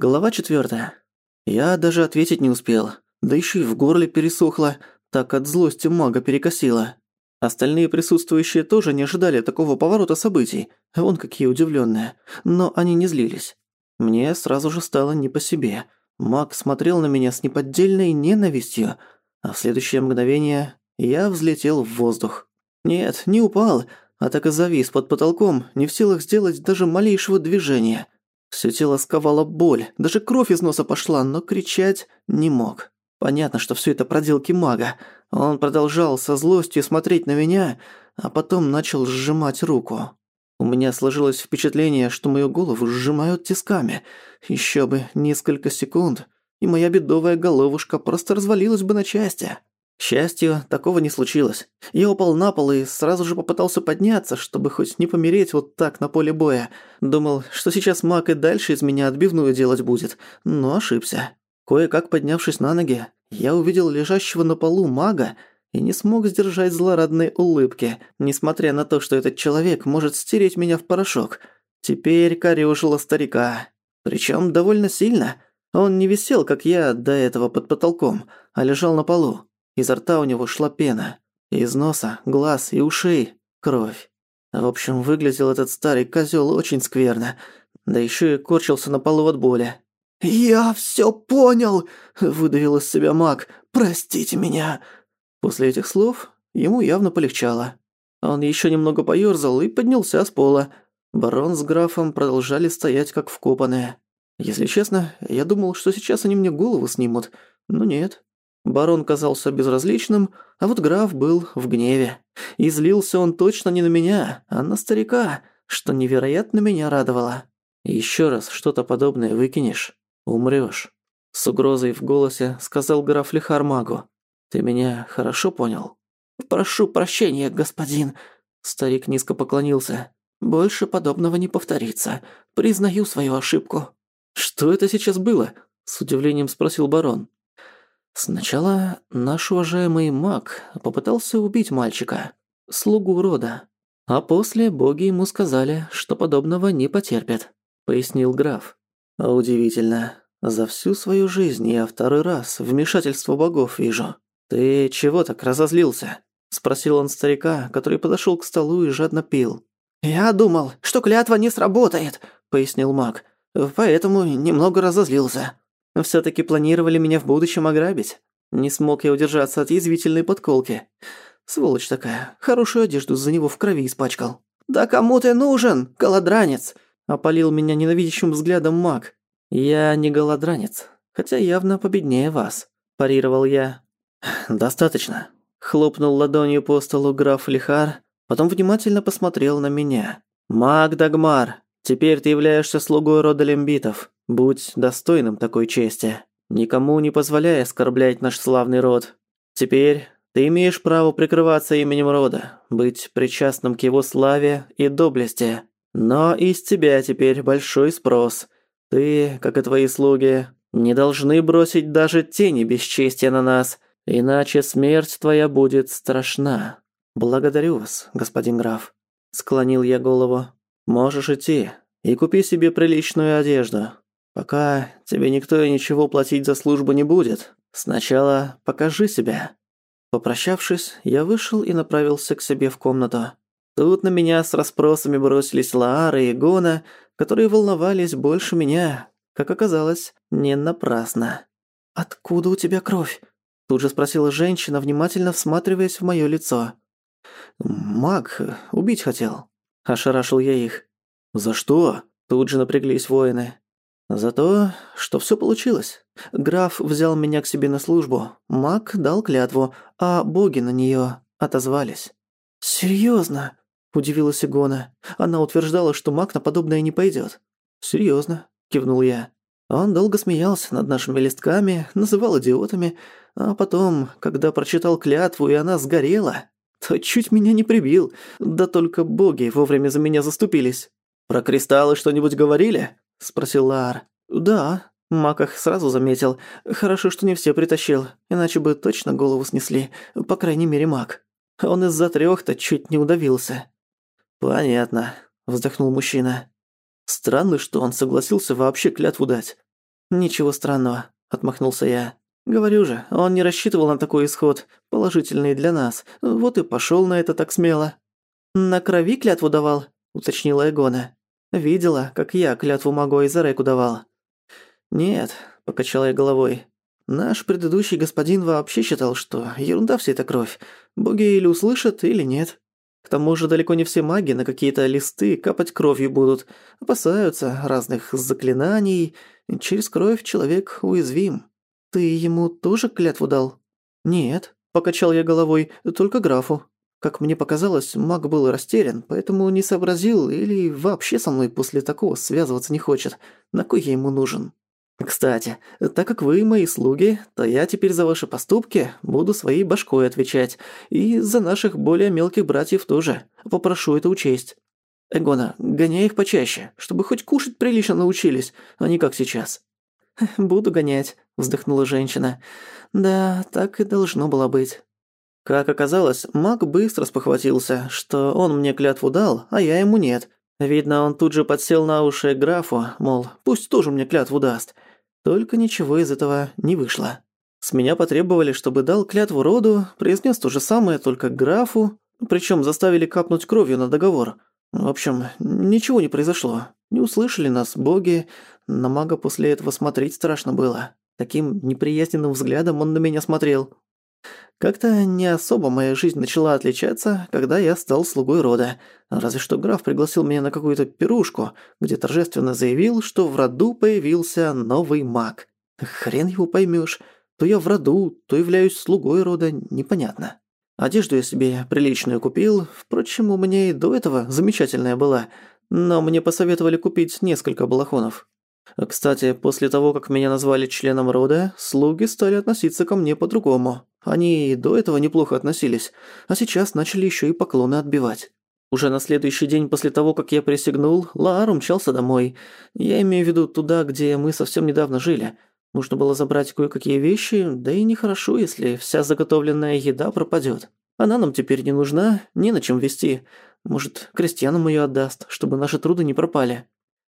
Глава четвёртая. Я даже ответить не успел. Да ещё и в горле пересохло, так от злости мага перекосило. Остальные присутствующие тоже не ожидали такого поворота событий. Вон какие удивлённые. Но они не злились. Мне сразу же стало не по себе. Маг смотрел на меня с неподдельной ненавистью, а в следующее мгновение я взлетел в воздух. Нет, не упал, а так и завис под потолком, не в силах сделать даже малейшего движения. Всё тело сковало боль, даже кровь из носа пошла, но кричать не мог. Понятно, что всё это проделки мага. Он продолжал со злостью смотреть на меня, а потом начал сжимать руку. У меня сложилось впечатление, что мою голову сжимают тисками. Ещё бы несколько секунд, и моя бедовая головушка просто развалилась бы на части. К счастью, такого не случилось. Я упал на пол и сразу же попытался подняться, чтобы хоть не помереть вот так на поле боя. Думал, что сейчас маг и дальше из меня отбивную делать будет, но ошибся. Кое-как поднявшись на ноги, я увидел лежащего на полу мага и не смог сдержать злорадной улыбки, несмотря на то, что этот человек может стереть меня в порошок. Теперь корёжило старика. Причём довольно сильно. Он не висел, как я до этого под потолком, а лежал на полу. Изо рта у него шла пена. Из носа, глаз и ушей кровь. В общем, выглядел этот старый козёл очень скверно. Да ещё и корчился на полу от боли. «Я всё понял!» – выдавил из себя маг. «Простите меня!» После этих слов ему явно полегчало. Он ещё немного поёрзал и поднялся с пола. Барон с графом продолжали стоять как вкопанные. Если честно, я думал, что сейчас они мне голову снимут, но нет. Барон казался безразличным, а вот граф был в гневе. И злился он точно не на меня, а на старика, что невероятно меня радовало. «Ещё раз что-то подобное выкинешь, умрёшь», — с угрозой в голосе сказал граф Лихармагу. «Ты меня хорошо понял?» «Прошу прощения, господин», — старик низко поклонился. «Больше подобного не повторится. Признаю свою ошибку». «Что это сейчас было?» — с удивлением спросил барон. Сначала наш уважаемый маг попытался убить мальчика, слугу рода, а после боги ему сказали, что подобного не потерпят, пояснил граф. А удивительно, за всю свою жизнь я второй раз вмешательство богов вижу. Ты чего так разозлился? спросил он старика, который подошел к столу и жадно пил. Я думал, что клятва не сработает, пояснил маг. Поэтому немного разозлился. Всё-таки планировали меня в будущем ограбить. Не смог я удержаться от язвительной подколки. Сволочь такая, хорошую одежду за него в крови испачкал. «Да кому ты нужен, голодранец?» Опалил меня ненавидящим взглядом маг. «Я не голодранец, хотя явно победнее вас», – парировал я. «Достаточно», – хлопнул ладонью по столу граф Лихар, потом внимательно посмотрел на меня. «Маг Дагмар, теперь ты являешься слугой рода лембитов. Будь достойным такой чести, никому не позволяй оскорблять наш славный род. Теперь ты имеешь право прикрываться именем рода, быть причастным к его славе и доблести. Но из тебя теперь большой спрос. Ты, как и твои слуги, не должны бросить даже тени бесчестия на нас, иначе смерть твоя будет страшна. Благодарю вас, господин граф. Склонил я голову. Можешь идти и купи себе приличную одежду. Пока тебе никто и ничего платить за службу не будет. Сначала покажи себя». Попрощавшись, я вышел и направился к себе в комнату. Тут на меня с расспросами бросились Лаара и Гона, которые волновались больше меня, как оказалось, не напрасно. «Откуда у тебя кровь?» Тут же спросила женщина, внимательно всматриваясь в моё лицо. «Маг убить хотел», – ошарашил я их. «За что?» – тут же напряглись воины. За то, что все получилось. Граф взял меня к себе на службу, маг дал клятву, а боги на нее отозвались. Серьезно? удивилась Игона. Она утверждала, что маг на подобное не пойдет. Серьезно, кивнул я. Он долго смеялся над нашими листками, называл идиотами, а потом, когда прочитал клятву и она сгорела, то чуть меня не прибил. Да только боги вовремя за меня заступились. Про кристаллы что-нибудь говорили? – спросил Лаар. «Да». Мак их сразу заметил. Хорошо, что не все притащил, иначе бы точно голову снесли, по крайней мере Мак. Он из-за трёх-то чуть не удавился. «Понятно», – вздохнул мужчина. «Странно, что он согласился вообще клятву дать. «Ничего странного», – отмахнулся я. «Говорю же, он не рассчитывал на такой исход, положительный для нас, вот и пошёл на это так смело». «На крови клятву давал?» – уточнила Эгона. «Видела, как я клятву Маго и Зареку давал». «Нет», – покачала я головой. «Наш предыдущий господин вообще считал, что ерунда вся эта кровь. Боги или услышат, или нет». К тому же далеко не все маги на какие-то листы капать кровью будут. Опасаются разных заклинаний. Через кровь человек уязвим. Ты ему тоже клятву дал? Нет, покачал я головой, только графу. Как мне показалось, маг был растерян, поэтому не сообразил или вообще со мной после такого связываться не хочет. На кой я ему нужен? Кстати, так как вы мои слуги, то я теперь за ваши поступки буду своей башкой отвечать, и за наших более мелких братьев тоже. Попрошу это учесть. Эгона, гоняй их почаще, чтобы хоть кушать прилично научились, а не как сейчас. Буду гонять, вздохнула женщина. Да, так и должно было быть. Как оказалось, маг быстро спохватился, что он мне клятву дал, а я ему нет. Видно, он тут же подсел на уши графу, мол, пусть тоже мне клятву даст. Только ничего из этого не вышло. С меня потребовали, чтобы дал клятву роду, произнес то же самое, только графу, причем заставили капнуть кровью на договор. В общем, ничего не произошло. Не услышали нас боги, на мага после этого смотреть страшно было. Таким неприязненным взглядом он на меня смотрел. Как-то не особо моя жизнь начала отличаться, когда я стал слугой рода. Разве что граф пригласил меня на какую-то пирушку, где торжественно заявил, что в роду появился новый маг. Хрен его поймешь. То я в роду, то являюсь слугой рода, непонятно. Одежду я себе приличную купил, впрочем, у меня и до этого замечательная была, но мне посоветовали купить несколько балахонов. Кстати, после того, как меня назвали членом рода, слуги стали относиться ко мне по-другому. Они и до этого неплохо относились, а сейчас начали еще и поклоны отбивать. Уже на следующий день после того, как я присягнул, Лаар умчался домой. Я имею в виду туда, где мы совсем недавно жили. Нужно было забрать кое-какие вещи, да и нехорошо, если вся заготовленная еда пропадет. Она нам теперь не нужна, не на чем вести. Может, крестьянам ее отдаст, чтобы наши труды не пропали.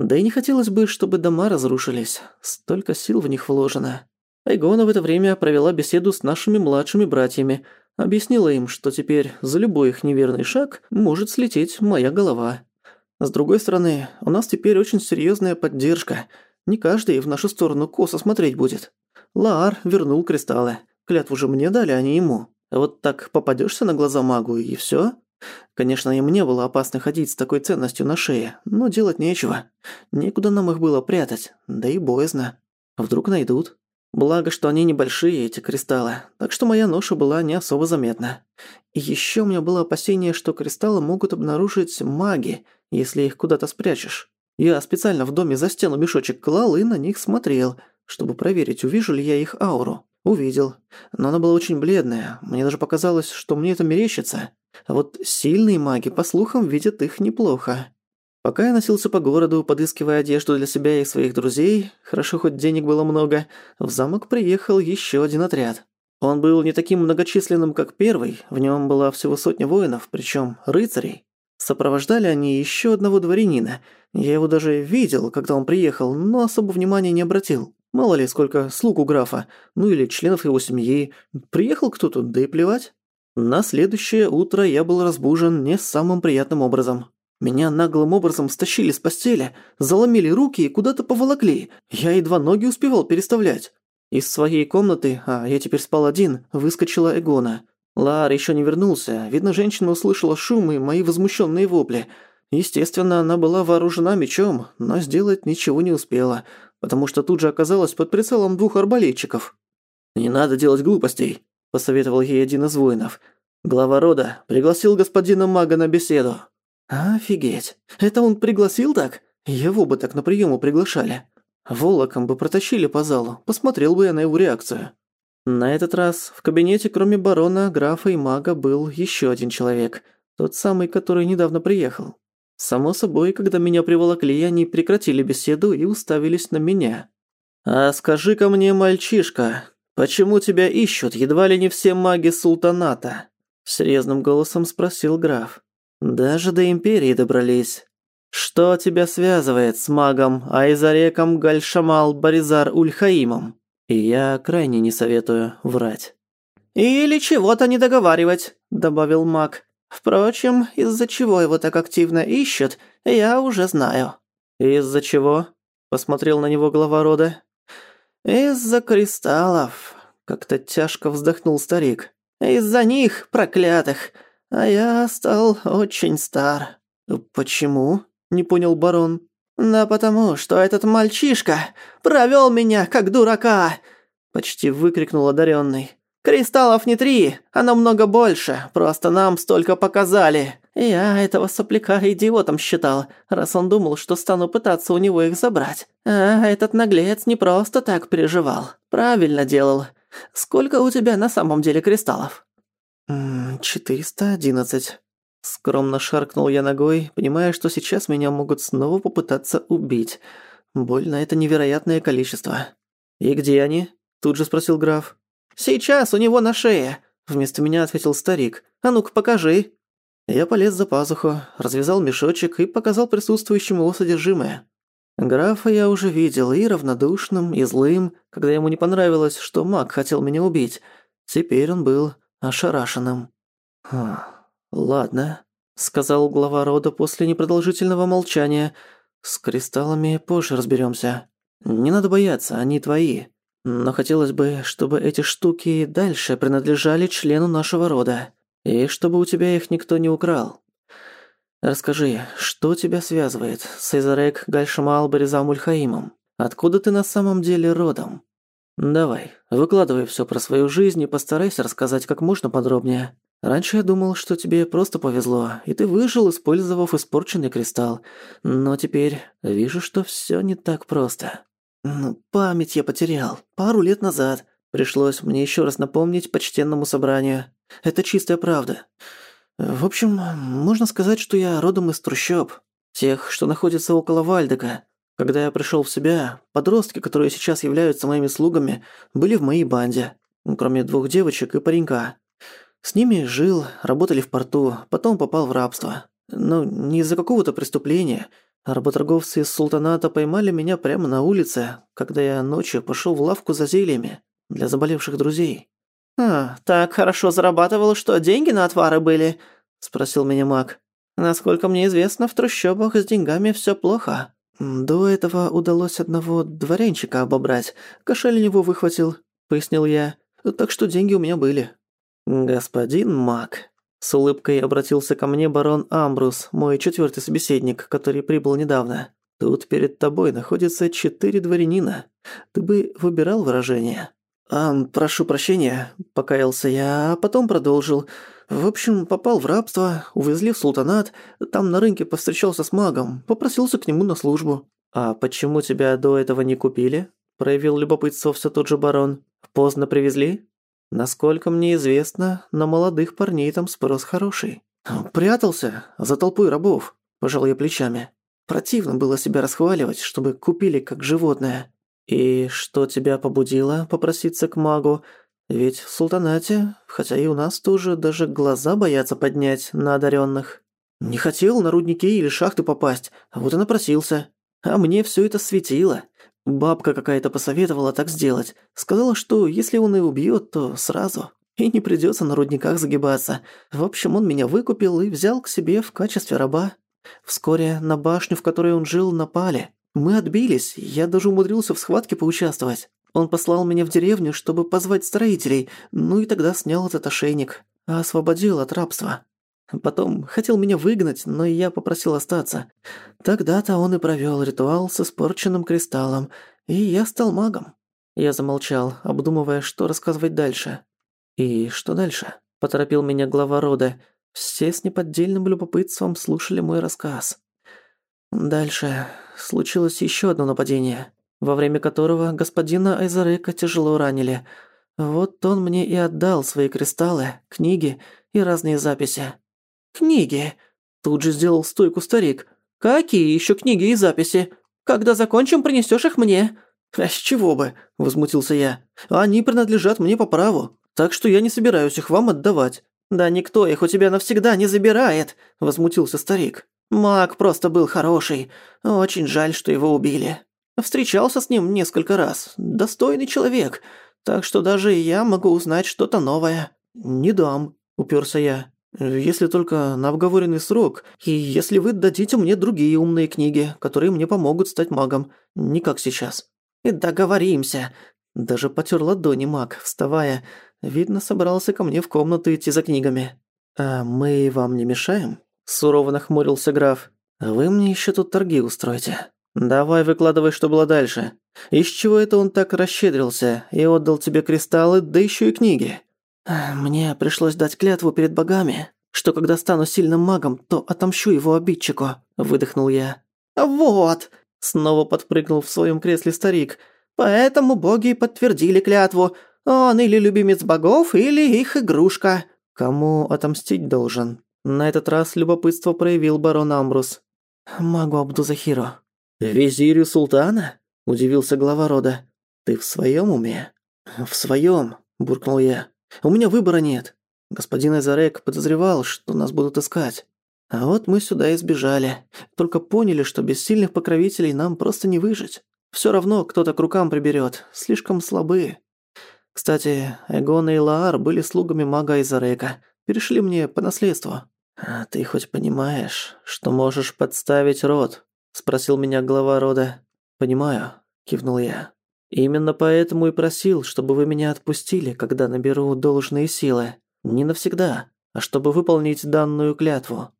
Да и не хотелось бы, чтобы дома разрушились. Столько сил в них вложено. Айгона в это время провела беседу с нашими младшими братьями, объяснила им, что теперь за любой их неверный шаг может слететь моя голова. С другой стороны, у нас теперь очень серьезная поддержка. Не каждый в нашу сторону косо смотреть будет. Лаар вернул кристаллы. Клятву же мне дали, а не ему. Вот так попадешься на глаза магу и все. Конечно, им не было опасно ходить с такой ценностью на шее, но делать нечего. Некуда нам их было прятать, да и боязно. Вдруг найдут. Благо, что они небольшие, эти кристаллы, так что моя ноша была не особо заметна. И ещё у меня было опасение, что кристаллы могут обнаружить маги, если их куда-то спрячешь. Я специально в доме за стену мешочек клал и на них смотрел, чтобы проверить, увижу ли я их ауру. Увидел. Но она была очень бледная. Мне даже показалось, что мне это мерещится. А вот сильные маги, по слухам, видят их неплохо. Пока я носился по городу, подыскивая одежду для себя и своих друзей, хорошо хоть денег было много, в замок приехал еще один отряд. Он был не таким многочисленным, как первый, в нем была всего сотня воинов, причем рыцарей. Сопровождали они еще одного дворянина. Я его даже видел, когда он приехал, но особо внимания не обратил. Мало ли, сколько слуг у графа, ну или членов его семьи. Приехал кто-то, да и плевать. На следующее утро я был разбужен не самым приятным образом. Меня наглым образом стащили с постели, заломили руки и куда-то поволокли. Я едва ноги успевал переставлять. Из своей комнаты, а я теперь спал один, выскочила Эгона. Лар еще не вернулся. Видно, женщина услышала шум и мои возмущенные вопли. Естественно, она была вооружена мечом, но сделать ничего не успела, потому что тут же оказалась под прицелом двух арбалетчиков. «Не надо делать глупостей», – посоветовал ей один из воинов. Глава рода пригласил господина мага на беседу. «Офигеть! Это он пригласил так? Его бы так на приёмы приглашали. Волоком бы протащили по залу, посмотрел бы я на его реакцию». На этот раз в кабинете, кроме барона, графа и мага, был ещё один человек. Тот самый, который недавно приехал. Само собой, когда меня приволокли, они прекратили беседу и уставились на меня. «А скажи-ка мне, мальчишка, почему тебя ищут едва ли не все маги султаната?» Серьезным голосом спросил граф. Даже до Империи добрались. Что тебя связывает с магом Айзареком Гальшамал Баризар Ульхаимом? И я крайне не советую врать. «Или чего-то не договаривать», — добавил маг. «Впрочем, из-за чего его так активно ищут, я уже знаю». «Из-за чего?» — посмотрел на него глава рода. «Из-за кристаллов», — как-то тяжко вздохнул старик. «Из-за них, проклятых. А я стал очень стар». «Почему?» — не понял барон. «Да потому, что этот мальчишка провёл меня, как дурака!» Почти выкрикнул одарённый. «Кристаллов не три, а намного больше, просто нам столько показали. Я этого сопляка идиотом считал, раз он думал, что стану пытаться у него их забрать. А этот наглец не просто так переживал. Правильно делал. Сколько у тебя на самом деле кристаллов?» «Четыреста одиннадцать». Скромно шаркнул я ногой, понимая, что сейчас меня могут снова попытаться убить. Больно это невероятное количество. «И где они?» – тут же спросил граф. «Сейчас у него на шее», – вместо меня ответил старик. «А ну-ка покажи». Я полез за пазуху, развязал мешочек и показал присутствующему его содержимое. Графа я уже видел и равнодушным, и злым, когда ему не понравилось, что маг хотел меня убить. Теперь он был ошарашенным. Хм. «Ладно», — сказал глава рода после непродолжительного молчания. «С кристаллами позже разберёмся. Не надо бояться, они твои. Но хотелось бы, чтобы эти штуки дальше принадлежали члену нашего рода. И чтобы у тебя их никто не украл. Расскажи, что тебя связывает с Изарек Гальшамал Баризам Ульхаимом? Откуда ты на самом деле родом? Давай, выкладывай всё про свою жизнь и постарайся рассказать как можно подробнее». Раньше я думал, что тебе просто повезло, и ты выжил, использовав испорченный кристалл. Но теперь вижу, что всё не так просто. Ну, память я потерял. Пару лет назад. Пришлось мне ещё раз напомнить почтенному собранию. Это чистая правда. В общем, можно сказать, что я родом из трущоб. Тех, что находятся около Вальдека. Когда я пришёл в себя, подростки, которые сейчас являются моими слугами, были в моей банде. Кроме двух девочек и паренька. С ними жил, работали в порту, потом попал в рабство. Но не из-за какого-то преступления. Работорговцы из султаната поймали меня прямо на улице, когда я ночью пошёл в лавку за зельями для заболевших друзей. «А, так хорошо зарабатывал, что деньги на отвары были?» – спросил меня маг. «Насколько мне известно, в трущобах с деньгами всё плохо». «До этого удалось одного дворянчика обобрать. Кошель него выхватил», – пояснил я. «Так что деньги у меня были». «Господин Мак», – с улыбкой обратился ко мне барон Амбрус, мой четвертый собеседник, который прибыл недавно. «Тут перед тобой находится четыре дворянина. Ты бы выбирал выражение?» «А, прошу прощения», – покаялся я, а потом продолжил. «В общем, попал в рабство, увезли в султанат, там на рынке повстречался с магом, попросился к нему на службу». «А почему тебя до этого не купили?» – проявил любопытство все тот же барон. «Поздно привезли?» Насколько мне известно, на молодых парней там спрос хороший. Прятался за толпой рабов, пожал я плечами. Противно было себя расхваливать, чтобы купили как животное. И что тебя побудило попроситься к магу? Ведь в султанате, хотя и у нас тоже, даже глаза боятся поднять на одаренных. Не хотел на рудники или шахты попасть, вот и напросился. А мне все это светило. Бабка какая-то посоветовала так сделать. Сказала, что если он и убьет, то сразу. И не придется на рудниках загибаться. В общем, он меня выкупил и взял к себе в качестве раба. Вскоре на башню, в которой он жил, напали. Мы отбились, я даже умудрился в схватке поучаствовать. Он послал меня в деревню, чтобы позвать строителей, ну и тогда снял этот ошейник, освободил от рабства. Потом хотел меня выгнать, но я попросил остаться. Тогда-то он и провёл ритуал с испорченным кристаллом, и я стал магом. Я замолчал, обдумывая, что рассказывать дальше. «И что дальше?» – поторопил меня глава рода. Все с неподдельным любопытством слушали мой рассказ. Дальше случилось ещё одно нападение, во время которого господина Айзарека тяжело ранили. Вот он мне и отдал свои кристаллы, книги и разные записи. «Книги!» Тут же сделал стойку старик. «Какие еще книги и записи? Когда закончим, принесешь их мне». «А с чего бы?» – возмутился я. «Они принадлежат мне по праву, так что я не собираюсь их вам отдавать». «Да никто их у тебя навсегда не забирает», – возмутился старик. Маг просто был хороший. Очень жаль, что его убили. Встречался с ним несколько раз. Достойный человек. Так что даже я могу узнать что-то новое». «Не дам», — уперся я. «Если только на обговоренный срок, и если вы дадите мне другие умные книги, которые мне помогут стать магом, не как сейчас». «Договоримся». Даже потер ладони маг, вставая. Видно, собрался ко мне в комнату идти за книгами. «А мы вам не мешаем?» Сурово нахмурился граф. «Вы мне еще тут торги устроите. Давай выкладывай, что было дальше. Из чего это он так расщедрился и отдал тебе кристаллы, да еще и книги?» «Мне пришлось дать клятву перед богами, что когда стану сильным магом, то отомщу его обидчику», – выдохнул я. «Вот!» – снова подпрыгнул в своем кресле старик. «Поэтому боги подтвердили клятву. Он или любимец богов, или их игрушка». «Кому отомстить должен?» На этот раз любопытство проявил барон Амбрус. «Магу Абдузахиру». «Визирю султана?» – удивился глава рода. «Ты в своем уме?» «В своем, буркнул я. У меня выбора нет. Господин Эзарек подозревал, что нас будут искать. А вот мы сюда и сбежали. Только поняли, что без сильных покровителей нам просто не выжить. Все равно кто-то к рукам приберет, слишком слабые. Кстати, Эгон и Лаар были слугами мага Эзарека. Перешли мне по наследству. «А ты хоть понимаешь, что можешь подставить род?» – спросил меня глава рода. «Понимаю», – кивнул я. Именно поэтому и просил, чтобы вы меня отпустили, когда наберу должные силы. Не навсегда, а чтобы выполнить данную клятву.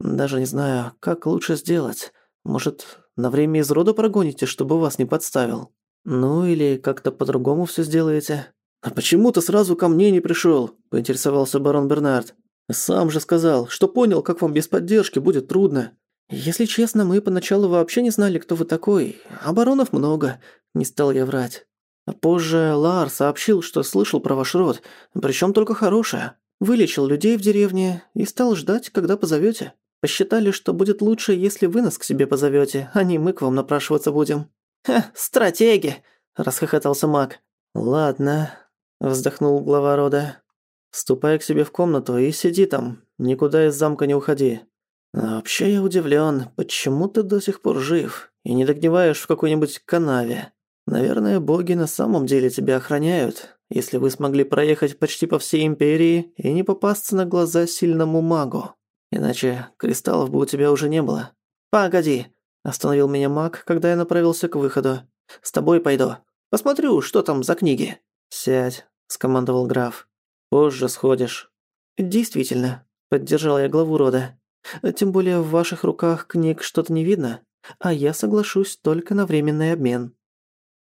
Даже не знаю, как лучше сделать. Может, на время из рода прогоните, чтобы вас не подставил? Ну или как-то по-другому все сделаете? А почему ты сразу ко мне не пришел? поинтересовался барон Бернард. Сам же сказал, что понял, как вам без поддержки будет трудно. Если честно, мы поначалу вообще не знали, кто вы такой. А баронов много. Не стал я врать. А позже Лар сообщил, что слышал про ваш род, причем только хорошее. Вылечил людей в деревне и стал ждать, когда позовете. Посчитали, что будет лучше, если вы нас к себе позовете, а не мы к вам напрашиваться будем». «Ха, стратеги!» – расхохотался маг. «Ладно», – вздохнул глава рода. «Ступай к себе в комнату и сиди там, никуда из замка не уходи. А вообще я удивлен, почему ты до сих пор жив и не догниваешь в какой-нибудь канаве?» Наверное, боги на самом деле тебя охраняют, если вы смогли проехать почти по всей империи и не попасться на глаза сильному магу. Иначе кристаллов бы у тебя уже не было. Погоди, остановил меня маг, когда я направился к выходу. С тобой пойду. Посмотрю, что там за книги. Сядь, скомандовал граф. Позже сходишь. Действительно, поддержал я главу рода. Тем более в ваших руках книг что-то не видно, а я соглашусь только на временный обмен.